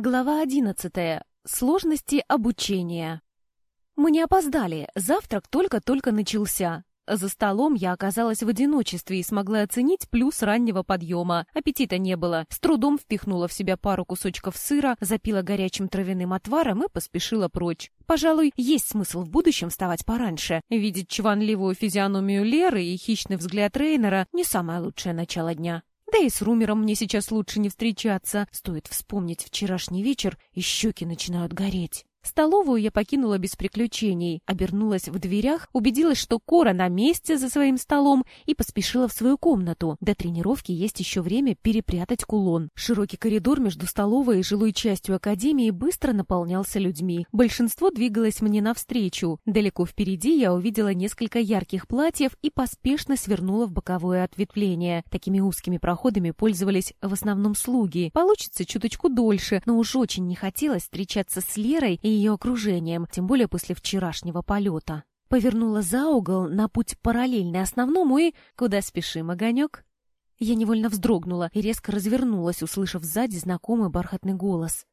Глава одиннадцатая. Сложности обучения. Мы не опоздали, завтрак только-только начался. За столом я оказалась в одиночестве и смогла оценить плюс раннего подъема. Аппетита не было. С трудом впихнула в себя пару кусочков сыра, запила горячим травяным отваром и поспешила прочь. Пожалуй, есть смысл в будущем вставать пораньше. Видеть чванливую физиономию Леры и хищный взгляд Рейнера — не самое лучшее начало дня. Да и с Румером мне сейчас лучше не встречаться. Стоит вспомнить вчерашний вечер, и щеки начинают гореть. Столовую я покинула без приключений, обернулась в дверях, убедилась, что Кора на месте за своим столом и поспешила в свою комнату. До тренировки есть еще время перепрятать кулон. Широкий коридор между столовой и жилой частью академии быстро наполнялся людьми. Большинство двигалось мне навстречу. Далеко впереди я увидела несколько ярких платьев и поспешно свернула в боковое ответвление. Такими узкими проходами пользовались в основном слуги. Получится чуточку дольше, но уж очень не хотелось встречаться с Лерой и ее окружением, тем более после вчерашнего полета. Повернула за угол на путь параллельный основному и... Куда спешим, огонек? Я невольно вздрогнула и резко развернулась, услышав сзади знакомый бархатный голос.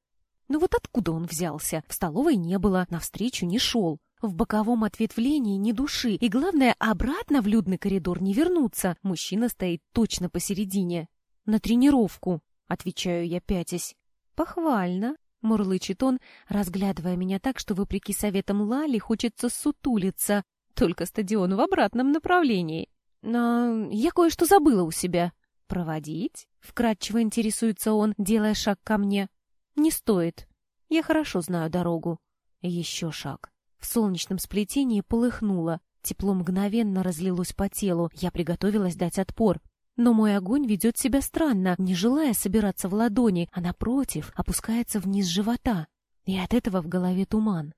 Ну вот откуда он взялся? В столовой не было, навстречу не шел. В боковом ответвлении ни души, и главное, обратно в людный коридор не вернуться. Мужчина стоит точно посередине. На тренировку, отвечаю я пятясь. Похвально. Мурлычет он, разглядывая меня так, что, вопреки советам Лали, хочется сутулиться. Только стадион в обратном направлении. Но я кое-что забыла у себя. «Проводить?» — вкратчиво интересуется он, делая шаг ко мне. «Не стоит. Я хорошо знаю дорогу». Еще шаг. В солнечном сплетении полыхнуло. Тепло мгновенно разлилось по телу. Я приготовилась дать отпор. Но мой огонь ведет себя странно, не желая собираться в ладони, а напротив опускается вниз живота. И от этого в голове туман.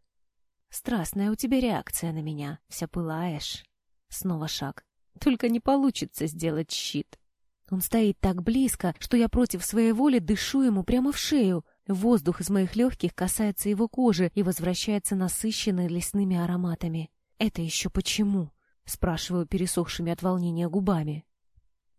Страстная у тебя реакция на меня, вся пылаешь. Снова шаг. Только не получится сделать щит. Он стоит так близко, что я против своей воли дышу ему прямо в шею. Воздух из моих легких касается его кожи и возвращается насыщенный лесными ароматами. «Это еще почему?» — спрашиваю пересохшими от волнения губами.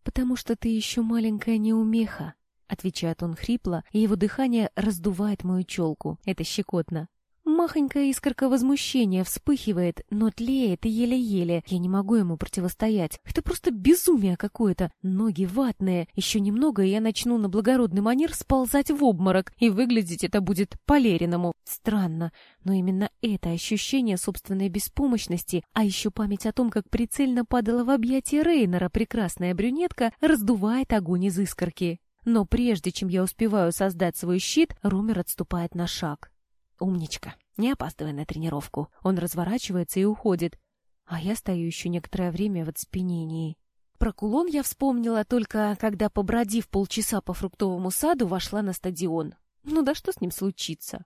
«Потому что ты еще маленькая неумеха», — отвечает он хрипло, и его дыхание раздувает мою челку. Это щекотно. Махонькая искорка возмущения вспыхивает, но тлеет еле-еле. Я не могу ему противостоять. Это просто безумие какое-то. Ноги ватные. Еще немного, и я начну на благородный манер сползать в обморок, и выглядеть это будет по-лериному. Странно, но именно это ощущение собственной беспомощности, а еще память о том, как прицельно падала в объятия Рейнера прекрасная брюнетка, раздувает огонь из искорки. Но прежде чем я успеваю создать свой щит, Румер отступает на шаг. Умничка. Не опаздывай на тренировку. Он разворачивается и уходит. А я стою еще некоторое время в оцепенении. Про кулон я вспомнила только, когда, побродив полчаса по фруктовому саду, вошла на стадион. Ну да что с ним случится?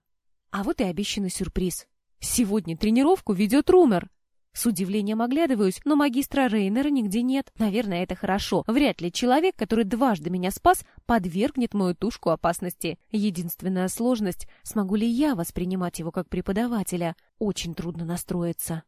А вот и обещанный сюрприз. Сегодня тренировку ведет Румер. С удивлением оглядываюсь, но магистра Рейнера нигде нет. Наверное, это хорошо. Вряд ли человек, который дважды меня спас, подвергнет мою тушку опасности. Единственная сложность — смогу ли я воспринимать его как преподавателя? Очень трудно настроиться.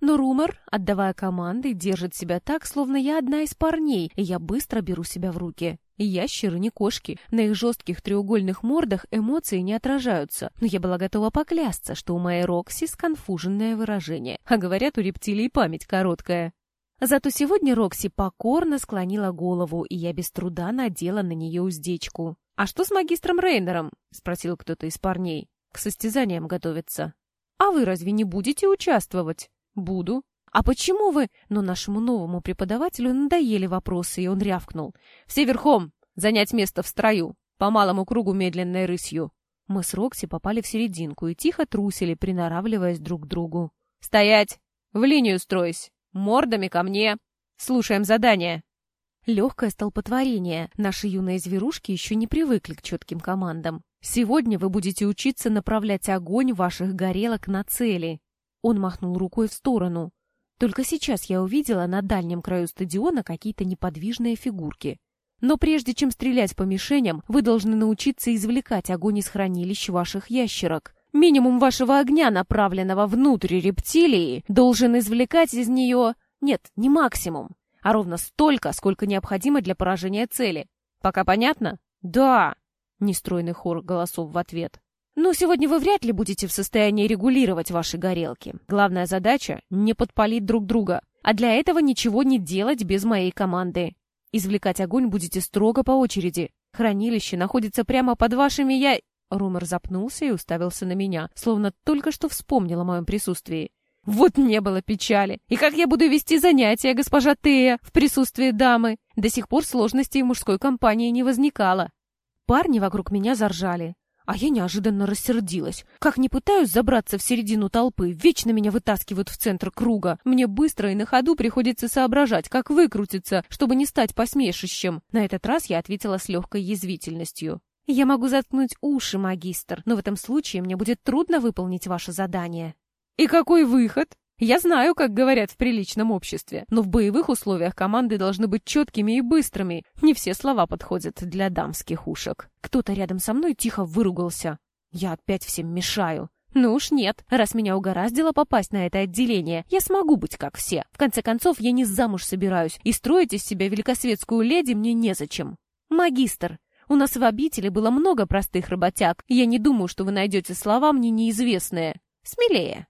Но Румор, отдавая команды, держит себя так, словно я одна из парней, и я быстро беру себя в руки. Ящеры не кошки, на их жестких треугольных мордах эмоции не отражаются, но я была готова поклясться, что у моей Рокси сконфуженное выражение, а говорят, у рептилий память короткая. Зато сегодня Рокси покорно склонила голову, и я без труда надела на нее уздечку. «А что с магистром Рейнером?» — спросил кто-то из парней. «К состязаниям готовится». «А вы разве не будете участвовать?» «Буду». «А почему вы...» Но нашему новому преподавателю надоели вопросы, и он рявкнул. «Все верхом! Занять место в строю! По малому кругу медленной рысью!» Мы с Рокси попали в серединку и тихо трусили, приноравливаясь друг к другу. «Стоять! В линию стройсь! Мордами ко мне! Слушаем задание!» Легкое столпотворение. Наши юные зверушки еще не привыкли к четким командам. Сегодня вы будете учиться направлять огонь ваших горелок на цели. Он махнул рукой в сторону. Только сейчас я увидела на дальнем краю стадиона какие-то неподвижные фигурки. Но прежде чем стрелять по мишеням, вы должны научиться извлекать огонь из хранилищ ваших ящерок. Минимум вашего огня, направленного внутрь рептилии, должен извлекать из нее... Нет, не максимум, а ровно столько, сколько необходимо для поражения цели. Пока понятно? Да. Нестройный хор голосов в ответ. «Ну, сегодня вы вряд ли будете в состоянии регулировать ваши горелки. Главная задача — не подпалить друг друга. А для этого ничего не делать без моей команды. Извлекать огонь будете строго по очереди. Хранилище находится прямо под вашими я...» Румор запнулся и уставился на меня, словно только что вспомнил о моем присутствии. Вот не было печали. И как я буду вести занятия, госпожа Тея, в присутствии дамы? До сих пор сложностей в мужской компании не возникало. Парни вокруг меня заржали. А я неожиданно рассердилась. Как не пытаюсь забраться в середину толпы, вечно меня вытаскивают в центр круга. Мне быстро и на ходу приходится соображать, как выкрутиться, чтобы не стать посмешищем. На этот раз я ответила с легкой язвительностью. «Я могу заткнуть уши, магистр, но в этом случае мне будет трудно выполнить ваше задание». И какой выход? Я знаю, как говорят в приличном обществе, но в боевых условиях команды должны быть четкими и быстрыми. Не все слова подходят для дамских ушек. Кто-то рядом со мной тихо выругался. Я опять всем мешаю. Ну уж нет, раз меня угораздило попасть на это отделение, я смогу быть как все. В конце концов, я не замуж собираюсь, и строить из себя великосветскую леди мне незачем. Магистр, у нас в обители было много простых работяг, я не думаю, что вы найдете слова мне неизвестные. Смелее.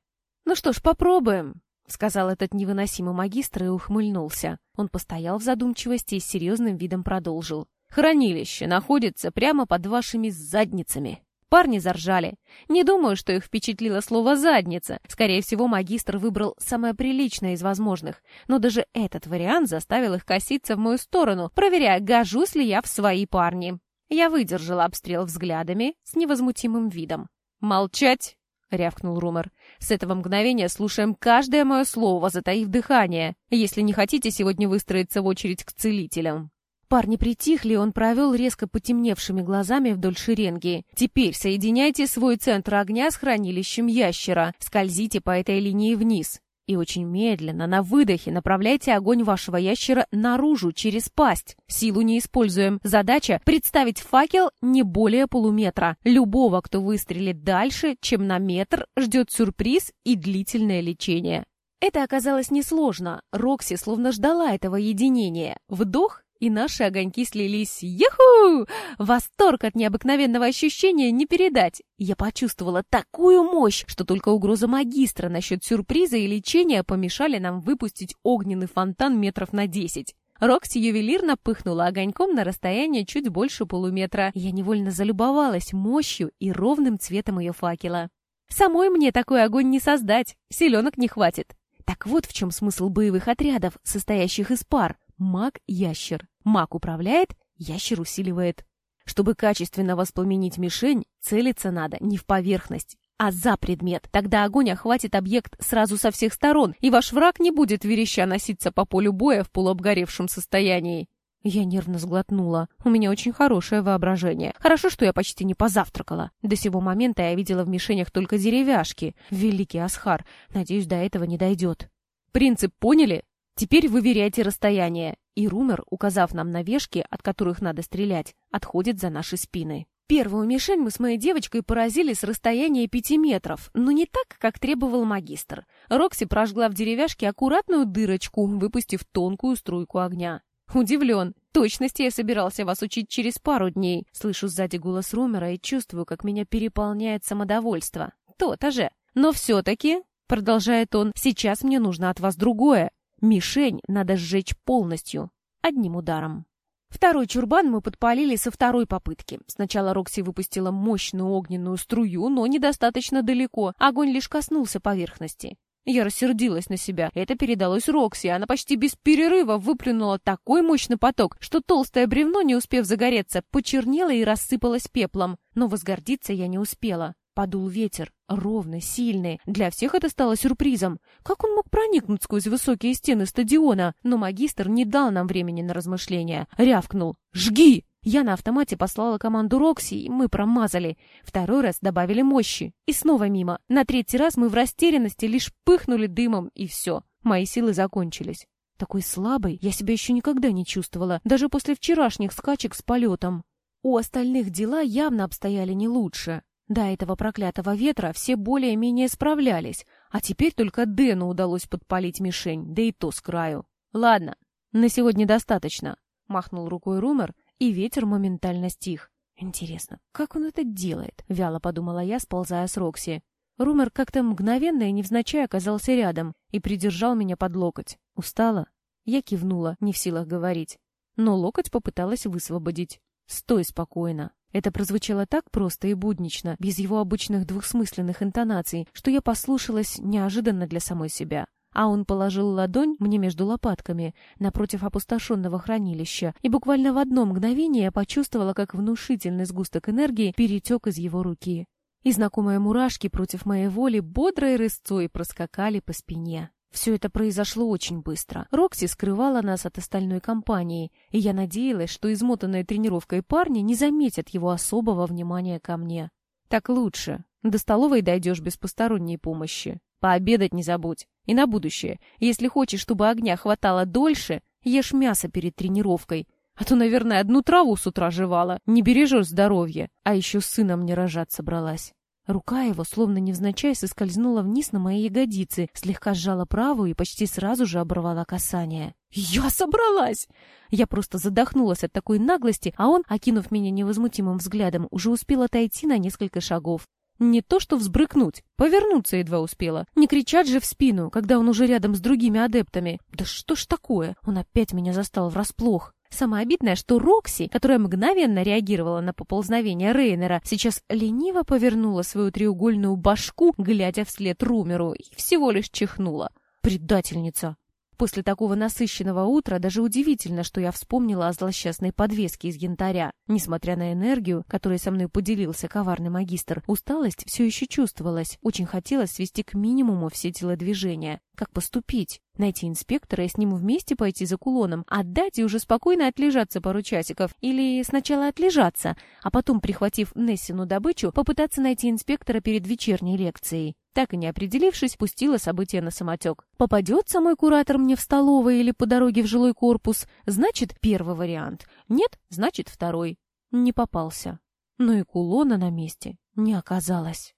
«Ну что ж, попробуем», — сказал этот невыносимый магистр и ухмыльнулся. Он постоял в задумчивости и с серьезным видом продолжил. «Хранилище находится прямо под вашими задницами». Парни заржали. Не думаю, что их впечатлило слово «задница». Скорее всего, магистр выбрал самое приличное из возможных. Но даже этот вариант заставил их коситься в мою сторону, проверяя, гожусь ли я в свои парни. Я выдержала обстрел взглядами с невозмутимым видом. «Молчать!» — рявкнул Румер. «С этого мгновения слушаем каждое мое слово, затаив дыхание, если не хотите сегодня выстроиться в очередь к целителям». Парни притихли, он провел резко потемневшими глазами вдоль шеренги. «Теперь соединяйте свой центр огня с хранилищем ящера. Скользите по этой линии вниз. И очень медленно, на выдохе, направляйте огонь вашего ящера наружу, через пасть. Силу не используем. Задача — представить факел не более полуметра. Любого, кто выстрелит дальше, чем на метр, ждет сюрприз и длительное лечение. Это оказалось несложно. Рокси словно ждала этого единения. Вдох и наши огоньки слились. Юху! Восторг от необыкновенного ощущения не передать. Я почувствовала такую мощь, что только угроза магистра насчет сюрприза и лечения помешали нам выпустить огненный фонтан метров на десять. Рокси ювелирно пыхнула огоньком на расстояние чуть больше полуметра. Я невольно залюбовалась мощью и ровным цветом ее факела. Самой мне такой огонь не создать, селенок не хватит. Так вот в чем смысл боевых отрядов, состоящих из пар. Маг-ящер. Маг управляет, ящер усиливает. Чтобы качественно воспламенить мишень, целиться надо не в поверхность, а за предмет. Тогда огонь охватит объект сразу со всех сторон, и ваш враг не будет вереща носиться по полю боя в полуобгоревшем состоянии. Я нервно сглотнула. У меня очень хорошее воображение. Хорошо, что я почти не позавтракала. До сего момента я видела в мишенях только деревяшки. Великий Асхар. Надеюсь, до этого не дойдет. Принцип поняли? Теперь выверяйте расстояние. И Румер, указав нам на вешки, от которых надо стрелять, отходит за наши спины. Первую мишень мы с моей девочкой поразили с расстояния пяти метров, но не так, как требовал магистр. Рокси прожгла в деревяшке аккуратную дырочку, выпустив тонкую струйку огня. Удивлен. Точности я собирался вас учить через пару дней. Слышу сзади голос Румера и чувствую, как меня переполняет самодовольство. То-то же. Но все-таки, продолжает он, сейчас мне нужно от вас другое. Мишень надо сжечь полностью, одним ударом. Второй чурбан мы подпалили со второй попытки. Сначала Рокси выпустила мощную огненную струю, но недостаточно далеко. Огонь лишь коснулся поверхности. Я рассердилась на себя. Это передалось Рокси. Она почти без перерыва выплюнула такой мощный поток, что толстое бревно, не успев загореться, почернело и рассыпалось пеплом. Но возгордиться я не успела. Подул ветер, ровный, сильный. Для всех это стало сюрпризом. Как он мог проникнуть сквозь высокие стены стадиона? Но магистр не дал нам времени на размышления. Рявкнул. «Жги!» Я на автомате послала команду Рокси, и мы промазали. Второй раз добавили мощи. И снова мимо. На третий раз мы в растерянности лишь пыхнули дымом, и все. Мои силы закончились. Такой слабой я себя еще никогда не чувствовала, даже после вчерашних скачек с полетом. У остальных дела явно обстояли не лучше. До этого проклятого ветра все более-менее справлялись, а теперь только Дэну удалось подпалить мишень, да и то с краю. «Ладно, на сегодня достаточно», — махнул рукой Румер, и ветер моментально стих. Интересно, как он это делает? Вяло подумала я, сползая с Рокси. Румер как-то мгновенно и невзначай оказался рядом и придержал меня под локоть. Устала? Я кивнула, не в силах говорить. Но локоть попыталась высвободить. «Стой спокойно». Это прозвучало так просто и буднично, без его обычных двухсмысленных интонаций, что я послушалась неожиданно для самой себя. А он положил ладонь мне между лопатками, напротив опустошенного хранилища, и буквально в одно мгновение я почувствовала, как внушительный сгусток энергии перетек из его руки. И знакомые мурашки против моей воли бодрой рысцой проскакали по спине. Все это произошло очень быстро. Рокси скрывала нас от остальной компании, и я надеялась, что измотанные тренировкой парни не заметят его особого внимания ко мне. Так лучше. До столовой дойдешь без посторонней помощи. Пообедать не забудь. И на будущее, если хочешь, чтобы огня хватало дольше, ешь мясо перед тренировкой. А то, наверное, одну траву с утра жевала. Не бережешь здоровье. А еще с сыном не рожать собралась. Рука его, словно невзначай, соскользнула вниз на мои ягодицы, слегка сжала правую и почти сразу же оборвала касание. «Я собралась!» Я просто задохнулась от такой наглости, а он, окинув меня невозмутимым взглядом, уже успел отойти на несколько шагов. Не то что взбрыкнуть, повернуться едва успела. Не кричать же в спину, когда он уже рядом с другими адептами. Да что ж такое? Он опять меня застал врасплох. Самое обидное, что Рокси, которая мгновенно реагировала на поползновение Рейнера, сейчас лениво повернула свою треугольную башку, глядя вслед Румеру, и всего лишь чихнула. «Предательница!» После такого насыщенного утра даже удивительно, что я вспомнила о злосчастной подвеске из янтаря. Несмотря на энергию, которой со мной поделился коварный магистр, усталость все еще чувствовалась. Очень хотелось свести к минимуму все телодвижения. Как поступить? Найти инспектора и с ним вместе пойти за кулоном, отдать и уже спокойно отлежаться пару часиков. Или сначала отлежаться, а потом, прихватив Нессину добычу, попытаться найти инспектора перед вечерней лекцией. Так и не определившись, пустила события на самотек. Попадется мой куратор мне в столовой или по дороге в жилой корпус, значит, первый вариант. Нет, значит, второй. Не попался. Но и кулона на месте не оказалось.